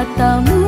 katamu